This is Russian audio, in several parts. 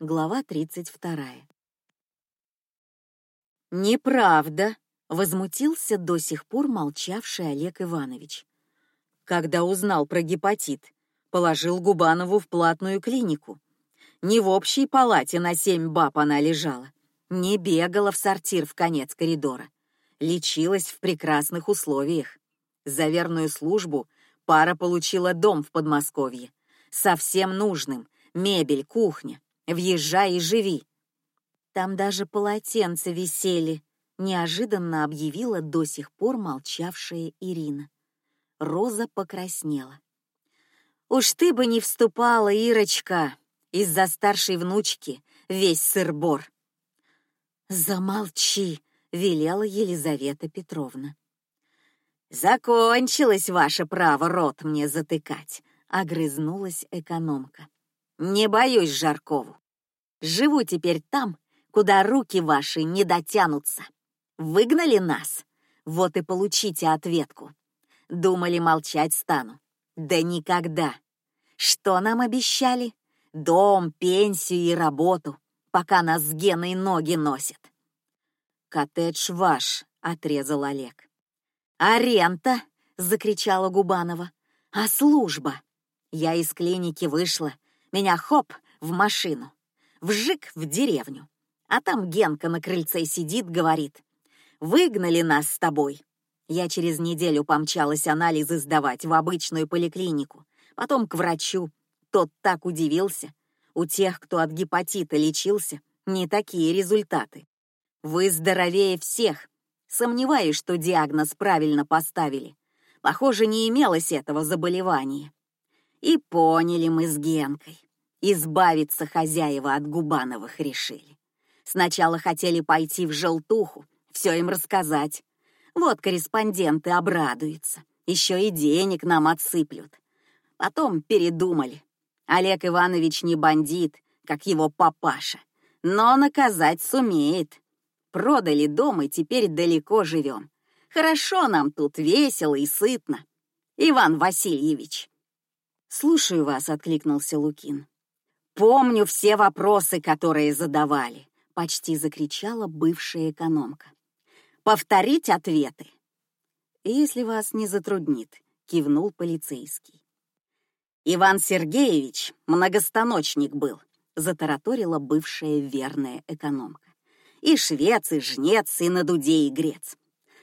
Глава 32. Неправда, возмутился до сих пор молчавший Олег Иванович. Когда узнал про гепатит, положил Губанову в платную клинику. Не в общей палате на семь баб она лежала, не бегала в сортир в конец коридора, лечилась в прекрасных условиях. За верную службу пара получила дом в Подмосковье, со всем нужным, мебель, кухня. Въезжай и живи. Там даже полотенца висели, неожиданно объявила до сих пор молчавшая Ирина. Роза покраснела. Уж ты бы не вступала, Ирочка, из-за старшей внучки весь сырбор. Замолчи, велела Елизавета Петровна. Закончилось ваше право рот мне затыкать, огрызнулась экономка. Не боюсь Жаркову. Живу теперь там, куда руки ваши не дотянутся. Выгнали нас, вот и получите ответку. Думали молчать стану, да никогда. Что нам обещали? Дом, пенсию и работу, пока нас с Геной ноги носят. Коттедж ваш, отрезал Олег. А рента? закричала Губанова. А служба? Я из клиники вышла, меня хоп в машину, вжик в деревню. А там Генка на крыльце сидит, говорит: "Выгнали нас с тобой". Я через неделю помчалась анализы сдавать в обычную поликлинику, потом к врачу. Тот так удивился. У тех, кто от гепатита лечился, не такие результаты. Вы здоровее всех. Сомневаюсь, что диагноз правильно поставили. Похоже, не имелось этого заболевания. И поняли мы с Генкой. Избавиться хозяева от Губановых решили. Сначала хотели пойти в желтуху, все им рассказать. Вот корреспонденты обрадуются, еще и денег нам отсыплют. Потом передумали. Олег Иванович не бандит, как его папаша, но наказать сумеет. Продали дом и теперь далеко живем. Хорошо нам тут, весело и сытно. Иван Васильевич, Слушаю вас, откликнулся Лукин. Помню все вопросы, которые задавали, почти закричала бывшая экономка. Повторить ответы. Если вас не затруднит, кивнул полицейский. Иван Сергеевич многостаночник был, затараторила бывшая верная экономка. И швец, и жнец, и на дуде и грец.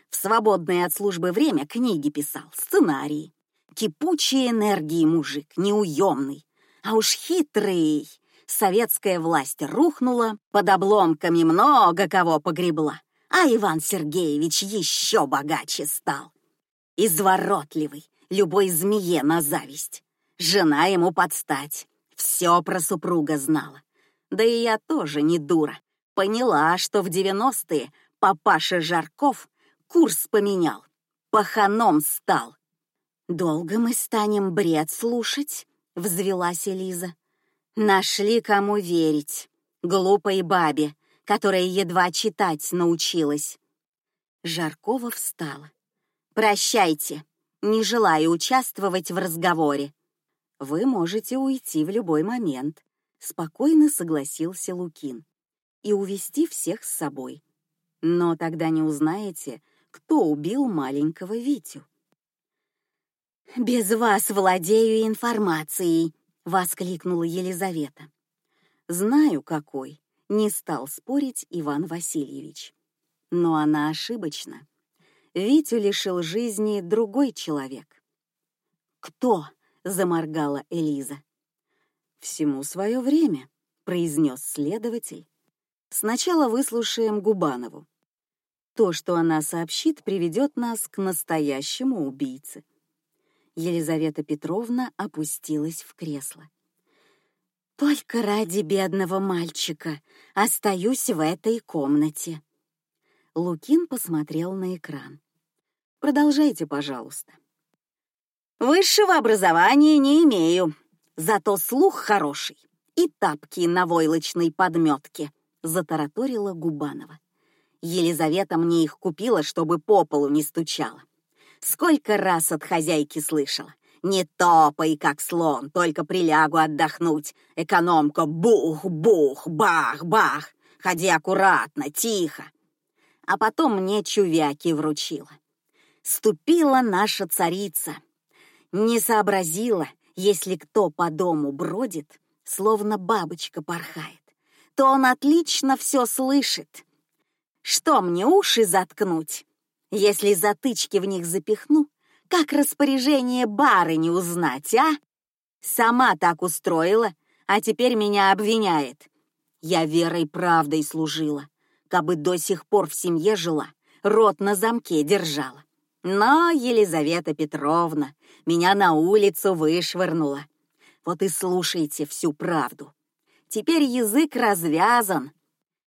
В свободное от службы время книги писал, сценарии кипучей энергии мужик, неуемный, а уж хитрый. Советская власть рухнула, под обломками много кого погребла, а Иван Сергеевич еще богаче стал. Изворотливый, любой змее на зависть. Жена ему подстать, все про супруга знала. Да и я тоже не дура. Поняла, что в девяностые папаша Жарков курс поменял, паханом стал, Долго мы станем бред слушать? Взвелась Элиза. Нашли кому верить, глупой бабе, которая едва читать научилась. Жаркова встала. Прощайте, не желаю участвовать в разговоре. Вы можете уйти в любой момент, спокойно согласился Лукин, и увести всех с собой. Но тогда не узнаете, кто убил маленького Витю. Без вас владею информацией, воскликнула Елизавета. Знаю какой, не стал спорить Иван Васильевич. Но она ошибочна. Витю лишил жизни другой человек. Кто? заморгала Элиза. Всему свое время, произнес следователь. Сначала выслушаем Губанову. То, что она сообщит, приведет нас к настоящему убийце. Елизавета Петровна опустилась в кресло. Только ради бедного мальчика остаюсь в этой комнате. Лукин посмотрел на экран. Продолжайте, пожалуйста. Высшего образования не имею, зато слух хороший и тапки на войлочной подметке, затараторила Губанова. Елизавета мне их купила, чтобы по полу не стучала. Сколько раз от хозяйки слышала. Не топай, как слон, только прилягу отдохнуть. Экономка бух-бух, бах-бах. Ходи аккуратно, тихо. А потом мне чувяки вручила. Ступила наша царица. Не сообразила, если кто по дому бродит, словно бабочка порхает, то он отлично все слышит. Что мне уши заткнуть? Если затычки в них запихну, как распоряжение бары не узнать, а? Сама так устроила, а теперь меня обвиняет. Я верой правдой служила, кабы до сих пор в семье жила, рот на замке держала. Но Елизавета Петровна меня на улицу вышвырнула. Вот и слушайте всю правду. Теперь язык развязан.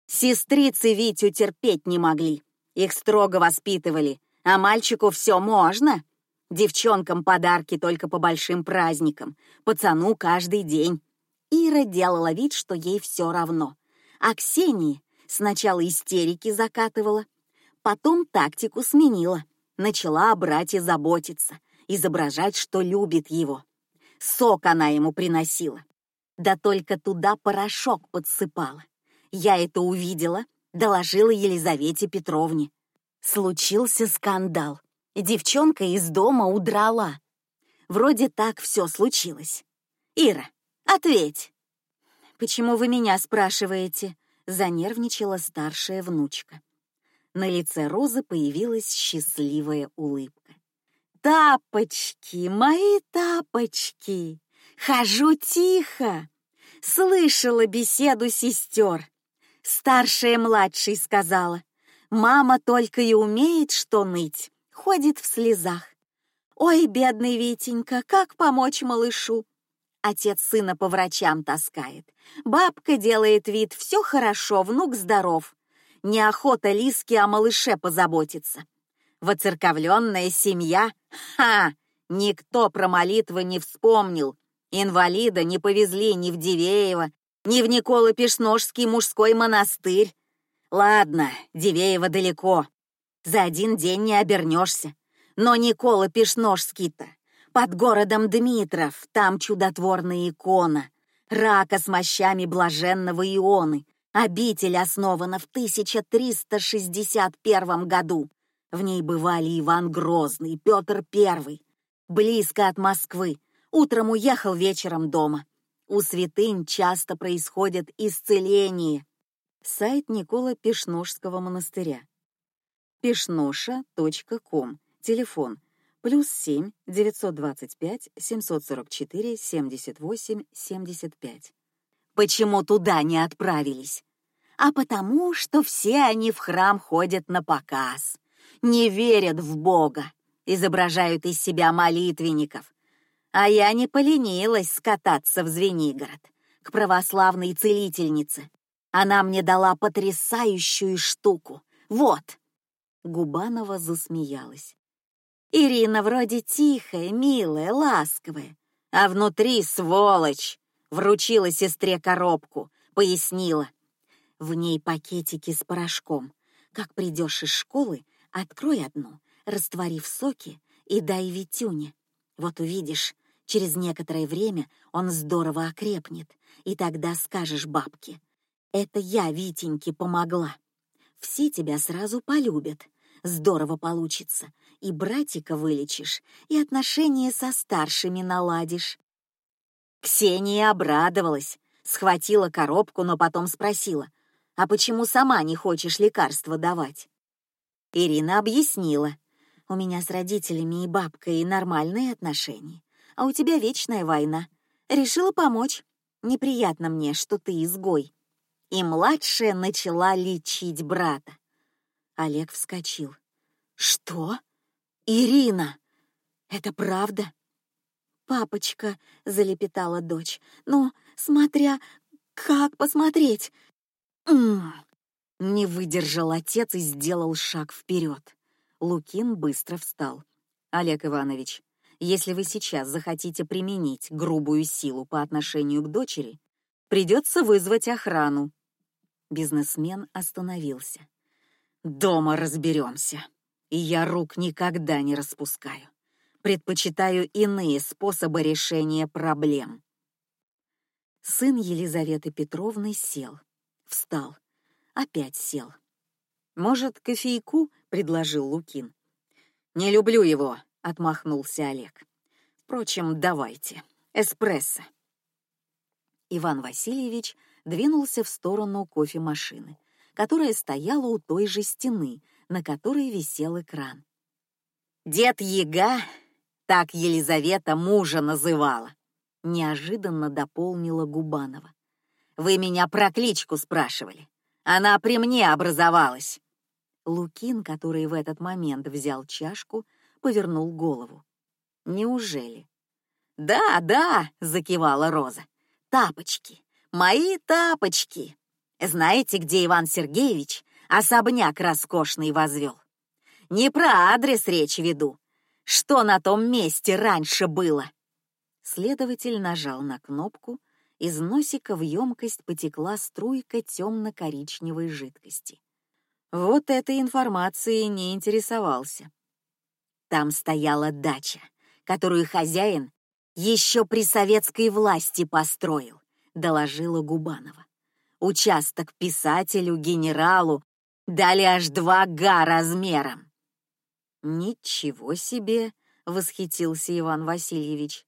Сестрицы Витю терпеть не могли. Их строго воспитывали, а мальчику все можно. Девчонкам подарки только по большим праздникам, пацану каждый день. Ира делала вид, что ей все равно. А Ксении сначала истерики закатывала, потом тактику сменила, начала о брате заботиться, изображать, что любит его. Сок она ему приносила. Да только туда порошок подсыпала. Я это увидела, доложила Елизавете Петровне. Случился скандал. Девчонка из дома удрала. Вроде так все случилось. Ира, ответь. Почему вы меня спрашиваете? Занервничала старшая внучка. На лице Розы появилась счастливая улыбка. Тапочки, мои тапочки. Хожу тихо. Слышала беседу сестер. Старшая младшей сказала: "Мама только и умеет что ныть ходит в слезах. Ой, бедный Витенька, как помочь малышу? Отец сына по врачам таскает. Бабка делает вид, все хорошо, внук здоров. Неохота Лиске о малыше позаботиться. Воцерковленная семья? Ха! Никто про молитвы не вспомнил. Инвалида не повезли ни в Дивеево, ни в Николо-Пешножский мужской монастырь. Ладно, Дивеево далеко, за один день не обернешься. Но Никола Пешножский-то под городом Дмитров, там чудотворная икона, рака с мощами блаженного Ионы. Обитель основана в 1361 году. В ней бывали Иван Грозный, Петр I. Близко от Москвы. Утром уехал, вечером дома. У святынь часто происходят исцеления. Сайт Никола Пешножского монастыря пешноша.ком, телефон плюс 7 925 744 78 75. Почему туда не отправились? А потому, что все они в храм ходят на показ, не верят в Бога, изображают из себя молитвенников. А я не поленилась скататься в Звенигород к православной целительнице. Она мне дала потрясающую штуку. Вот. Губанова засмеялась. Ирина вроде тихая, милая, ласковая, а внутри сволочь. Вручила сестре коробку, пояснила. В ней пакетики с порошком. Как придешь из школы, открой одну, раствори в соке и дай Витюне. Вот увидишь, через некоторое время он здорово окрепнет, и тогда скажешь бабке: "Это я Витеньке помогла". Все тебя сразу полюбят, здорово получится. И братика вылечишь, и отношения со старшими наладишь. Ксения обрадовалась, схватила коробку, но потом спросила: "А почему сама не хочешь лекарства давать?" Ирина объяснила: "У меня с родителями и бабкой нормальные отношения, а у тебя вечная война. Решила помочь. Неприятно мне, что ты изгой." И младшая начала лечить брата. Олег вскочил. Что? Ирина? Это правда? Папочка, залепетала дочь. Но смотря как посмотреть. М Не выдержал отец и сделал шаг вперед. Лукин быстро встал. Олег Иванович, если вы сейчас захотите применить грубую силу по отношению к дочери, придется вызвать охрану. Бизнесмен остановился. Дома разберемся. И я рук никогда не распускаю. Предпочитаю иные способы решения проблем. Сын Елизаветы Петровны сел, встал, опять сел. Может, кофейку? предложил Лукин. Не люблю его, отмахнулся Олег. Впрочем, давайте эспрессо. Иван Васильевич двинулся в сторону кофемашины, которая стояла у той же стены, на которой висел экран. Дед Ега, так Елизавета мужа называла, неожиданно дополнила Губанова. Вы меня про кличку спрашивали. Она при мне образовалась. Лукин, который в этот момент взял чашку, повернул голову. Неужели? Да, да, закивала Роза. Тапочки, мои тапочки. Знаете, где Иван Сергеевич особняк роскошный возвел? Не про адрес речь веду. Что на том месте раньше было? Следователь нажал на кнопку, из носика в емкость потекла струйка темно-коричневой жидкости. Вот этой информацией не интересовался. Там стояла дача, которую хозяин еще при советской власти построил, доложила Губанова. Участок писателю, генералу дали аж два га размером. Ничего себе, восхитился Иван Васильевич.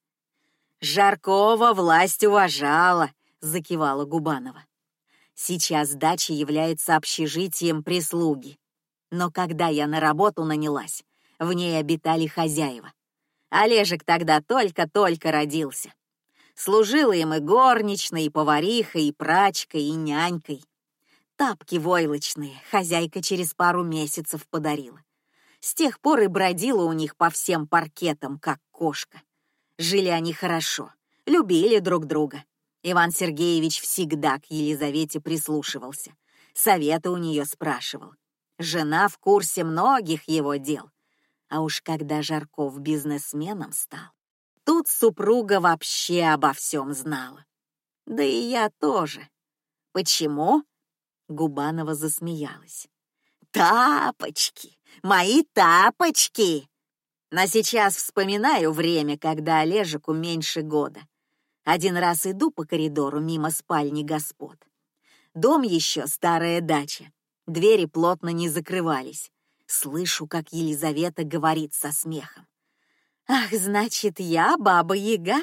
Жаркова власть уважала, закивала Губанова. Сейчас дача является общежитием прислуги. Но когда я на работу нанялась, в ней обитали хозяева. Олежек тогда только-только родился. Служила им и горничной, и поварихой, и прачкой, и нянькой. Тапки войлочные хозяйка через пару месяцев подарила. С тех пор и бродила у них по всем паркетам, как кошка. Жили они хорошо, любили друг друга. Иван Сергеевич всегда к Елизавете прислушивался, советы у нее спрашивал. Жена в курсе многих его дел. А уж когда Жарков бизнесменом стал, тут супруга вообще обо всем знала. Да и я тоже. Почему? Губанова засмеялась. Тапочки, мои тапочки. Но сейчас вспоминаю время, когда Олежику меньше года. Один раз иду по коридору мимо спальни господ. Дом еще старая дача. Двери плотно не закрывались. Слышу, как Елизавета говорит со смехом. Ах, значит, я баба Яга?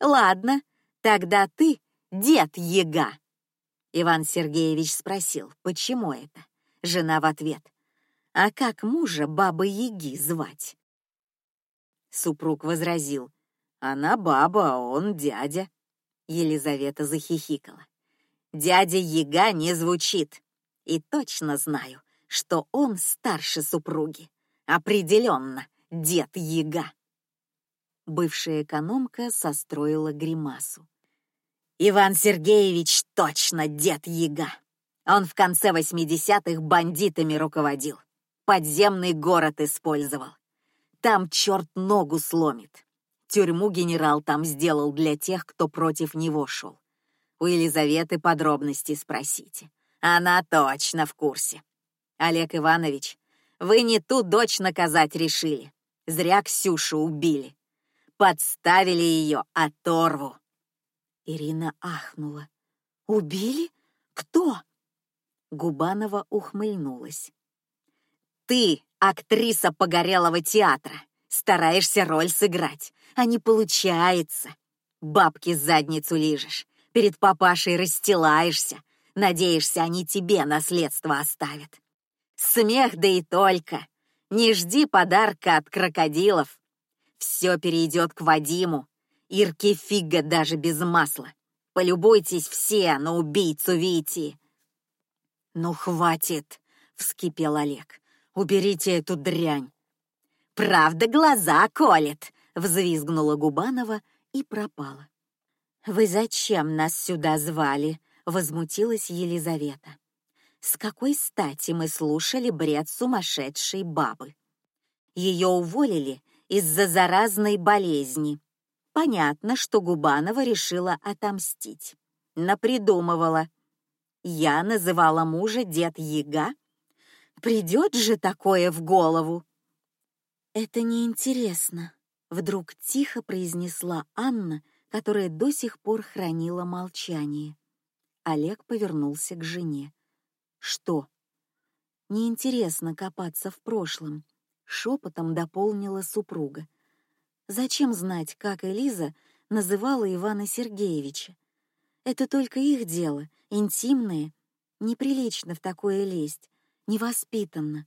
Ладно, тогда ты дед Яга. Иван Сергеевич спросил, почему это. Жена в ответ: а как мужа бабы Яги звать? Супруг возразил: она баба, а он дядя. Елизавета захихикала. Дядя Яга не звучит, и точно знаю, что он старше супруги. Определенно, дед Яга. Бывшая экономка состроила гримасу. Иван Сергеевич точно дед Яга. Он в конце восьмидесятых бандитами руководил, подземный город использовал. Там черт ногу сломит. Тюрьму генерал там сделал для тех, кто против него шел. У Елизаветы подробности спросите. Она точно в курсе. Олег Иванович, вы не ту дочь наказать решили. Зря Ксюшу убили. Подставили ее оторву. Ирина ахнула. Убили? Кто? Губанова ухмыльнулась. Ты актриса погорелого театра. Стараешься роль сыграть, а не получается. Бабки задницу лижешь, перед папашей расстилаешься, надеешься, они тебе наследство оставят. Смех да и только. Не жди подарка от крокодилов. Все перейдет к Вадиму. Ирке фига даже без масла. Полюбуйтесь все на убийцу Вити. Ну хватит, вскипел Олег. Уберите эту дрянь. Правда, глаза колет, взвизгнула Губанова и пропала. Вы зачем нас сюда звали? возмутилась Елизавета. С какой стати мы слушали бред сумасшедшей бабы? Ее уволили из-за заразной болезни. Понятно, что Губанова решила отомстить. Напридумывала. Я называла мужа дед Яга. Придет же такое в голову. Это неинтересно, Вдруг тихо произнесла Анна, которая до сих пор хранила молчание. Олег повернулся к жене. Что? Неинтересно копаться в прошлом. Шепотом дополнила супруга. Зачем знать, как Элиза называла Ивана Сергеевича? Это только их дело, интимное. Неприлично в такое лезть, невоспитанно.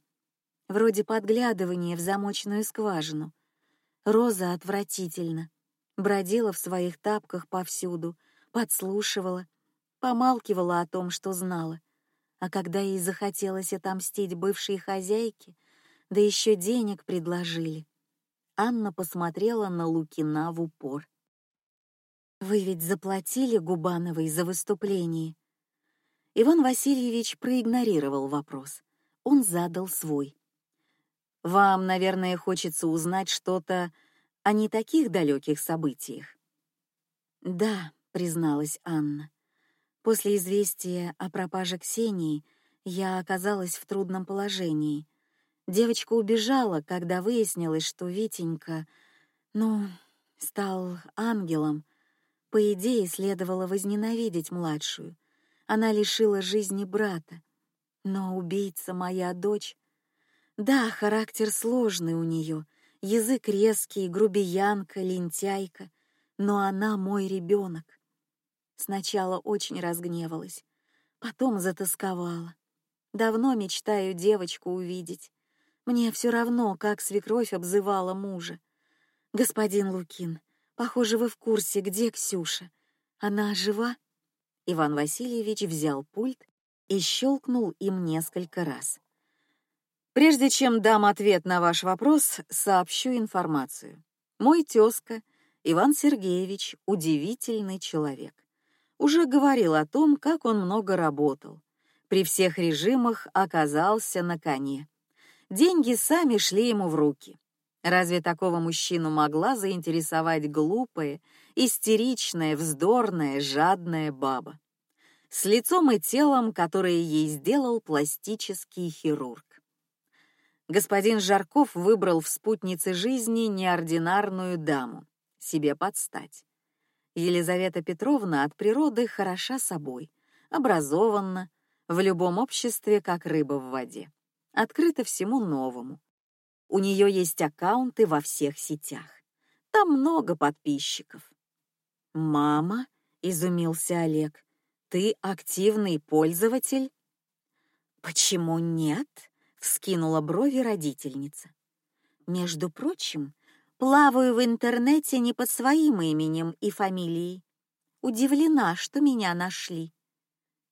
Вроде подглядывания в замочную скважину. Роза отвратительно. Бродила в своих тапках повсюду, подслушивала, помалкивала о том, что знала. А когда ей захотелось отомстить бывшей хозяйке, да еще денег предложили, Анна посмотрела на Лукина в упор. Вы ведь заплатили Губановой за выступление. Иван Васильевич проигнорировал вопрос. Он задал свой. Вам, наверное, хочется узнать что-то о не таких далеких событиях. Да, призналась Анна. После известия о пропаже Ксении я оказалась в трудном положении. Девочка убежала, когда выяснилось, что Витенька, ну, стал ангелом. По идее, следовало возненавидеть младшую. Она лишила жизни брата. Но убийца моя дочь. Да, характер сложный у нее, язык резкий, грубиянка, лентяйка, но она мой ребенок. Сначала очень разгневалась, потом затасковала. Давно мечтаю девочку увидеть. Мне все равно, как свекровь обзывала мужа. Господин Лукин, похоже, вы в курсе, где Ксюша. Она жива? Иван Васильевич взял пульт и щелкнул им несколько раз. Прежде чем дам ответ на ваш вопрос, сообщу информацию. Мой тезка Иван Сергеевич удивительный человек. Уже говорил о том, как он много работал. При всех режимах оказался на коне деньги сами шли ему в руки. Разве такого мужчину могла заинтересовать глупая, истеричная, вздорная, жадная баба? С лицом и телом, которое ей сделал пластический хирург. Господин Жарков выбрал в спутнице жизни неординарную даму, себе подстать. Елизавета Петровна от природы хороша собой, образованна, в любом обществе как рыба в воде открыта всему новому. У нее есть аккаунты во всех сетях. Там много подписчиков. Мама, изумился Олег, ты активный пользователь? Почему нет? вскинула брови родительница. Между прочим, плаваю в интернете не под своим именем и фамилией. Удивлена, что меня нашли.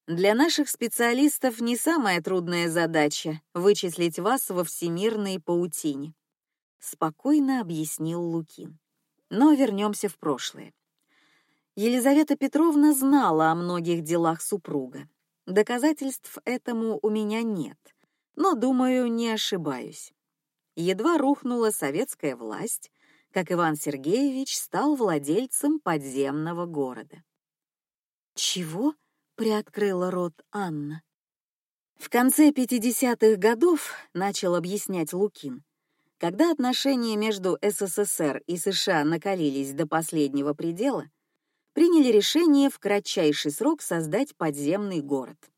Для наших специалистов не самая трудная задача вычислить вас во всемирной паутине, спокойно объяснил Лукин. Но вернемся в прошлое. Елизавета Петровна знала о многих делах супруга. Доказательств этому у меня нет, но думаю, не ошибаюсь. Едва рухнула советская власть, как Иван Сергеевич стал владельцем подземного города. Чего? приоткрыла рот Анна. В конце 50-х годов, начал объяснять Лукин, когда отношения между СССР и США накалились до последнего предела, приняли решение в кратчайший срок создать подземный город.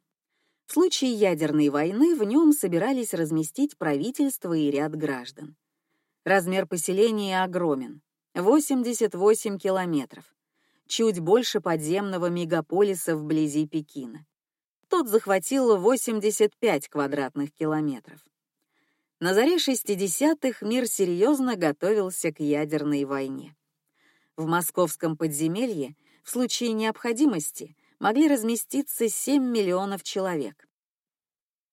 В случае ядерной войны в нем собирались разместить правительство и ряд граждан. Размер поселения огромен — 88 километров чуть больше подземного мегаполиса вблизи Пекина. Тот захватил 85 квадратных километров. На заре 60-х мир серьезно готовился к ядерной войне. В московском подземелье в случае необходимости могли разместиться 7 миллионов человек.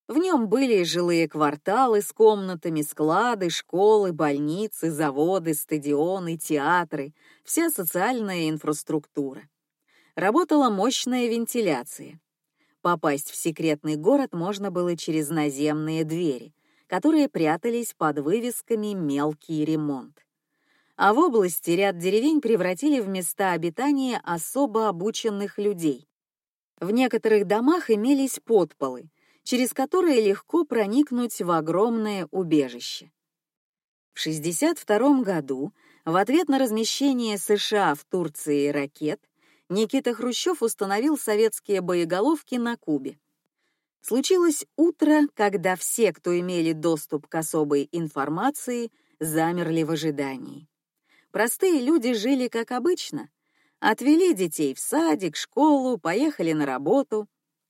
В нем были жилые кварталы с комнатами, склады, школы, больницы, заводы, стадионы, театры, вся социальная инфраструктура. Работала мощная вентиляция. Попасть в секретный город можно было через наземные двери, которые прятались под вывесками «Мелкий ремонт». А в области ряд деревень превратили в места обитания особо обученных людей. В некоторых домах имелись подполы, через которые легко проникнуть в огромное убежище. В 62 году В ответ на размещение США в Турции ракет Никита Хрущев установил советские боеголовки на Кубе. Случилось утро, когда все, кто имели доступ к особой информации, замерли в ожидании. Простые люди жили как обычно. Отвели детей в садик, школу, поехали на работу.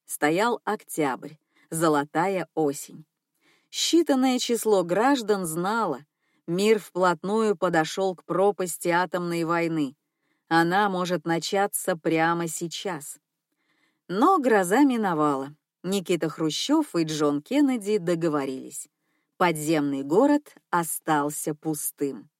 Стоял октябрь, золотая осень. Считанное число граждан знало, мир вплотную подошел к пропасти атомной войны. Она может начаться прямо сейчас. Но гроза миновала. Никита Хрущев и Джон Кеннеди договорились. Подземный город остался пустым.